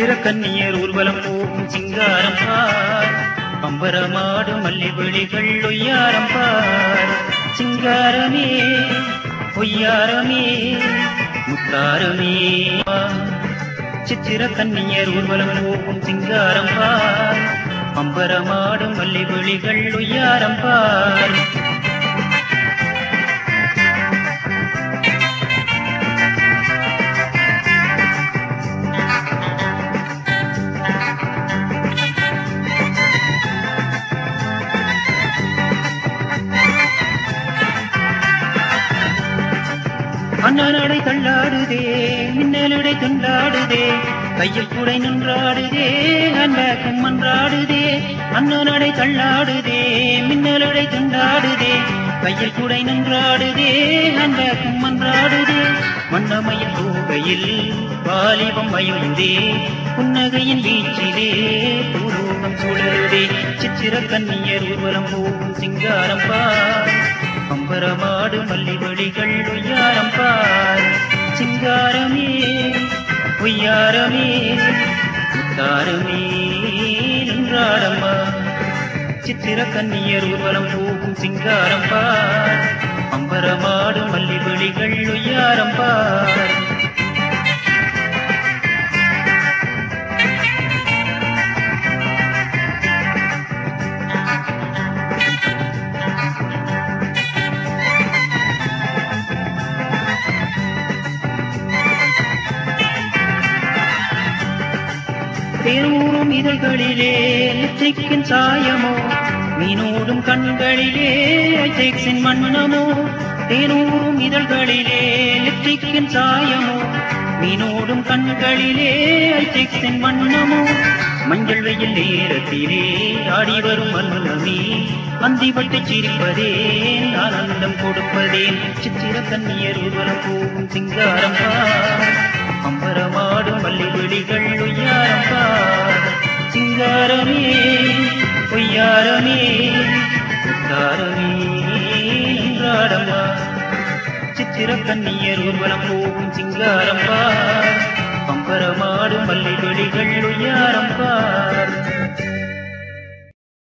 சித்திர கன்னியர் ஊர்வலம் போகும் சிங்காரம் பார். பம்பரமாடு மல்லி விழிகள் ஒய்யாரம் பார். சிங்காரமே பொய்யாரமே முத்தாரமே. சித்திர கன்னியர் ஊர்வலம் போகும் சிங்காரம் பார். பம்பரமாடும் மல்லி விழிகள் ஒய்யாரம் பார். அண்ணனடை தள்ளாடுதே மின்னலடை துண்டாடுதே. கையில் குடை நின்றாடுதே அன்பக்கம் மன்றாடுதே. அண்ணனடை தள்ளாடுதே மின்னலடை துண்டாடுதே. கையில் குடை நின்றாடுதே அன்பக்கம் மன்றாடுதே. வண்ணமயில் பூகையில் வாலிபம் மயுந்தே புன்னகையின் வீச்சிலே பூரூபம் சுழலுதே சித்திர கண்ணியர் ஊர்வலம் போகும் சிங்காரம் பார் பம்பரமாடு மல்லி வழிகள் ஒய்யாரம் சிங்காரமே பொய்யாரமே முத்தாரமே நின்றாரம்மா. சித்திர கண்ணியர் ஊர்வலம் போகும் சிங்காரம்பா. தேரூரும் இதழ்களிலே லிப்டிக்கின் சாயமோ? மீனோடும் கண்களிலே செக்ஸின் மன்னமோ தேனூரும் இதழ்களிலே லிப்டிக்கின் சாயமோ? மீனோடும் கண்களிலே செக்ஸின் மன்னமோ மஞ்சள் வெயில் நேரத்திலே ஆடி வரும் மன்னமே பந்திபட்டு சிரிப்பதே ஆனந்தம் கொடுப்பதேன் சித்திர கண்ணியர் ஊர்வலம் போகும் சிங்காரம் பார். அம்பரமாடும் சிங்காரமே பொய்யாரமே முத்தாரமே நின்றாடம்மா சித்திர கண்ணியர் ஊர்வலம் போகும் சிங்காரம்பா. பம்பரமாடும் மல்லி வெளிகள் உய்யாரம்பா.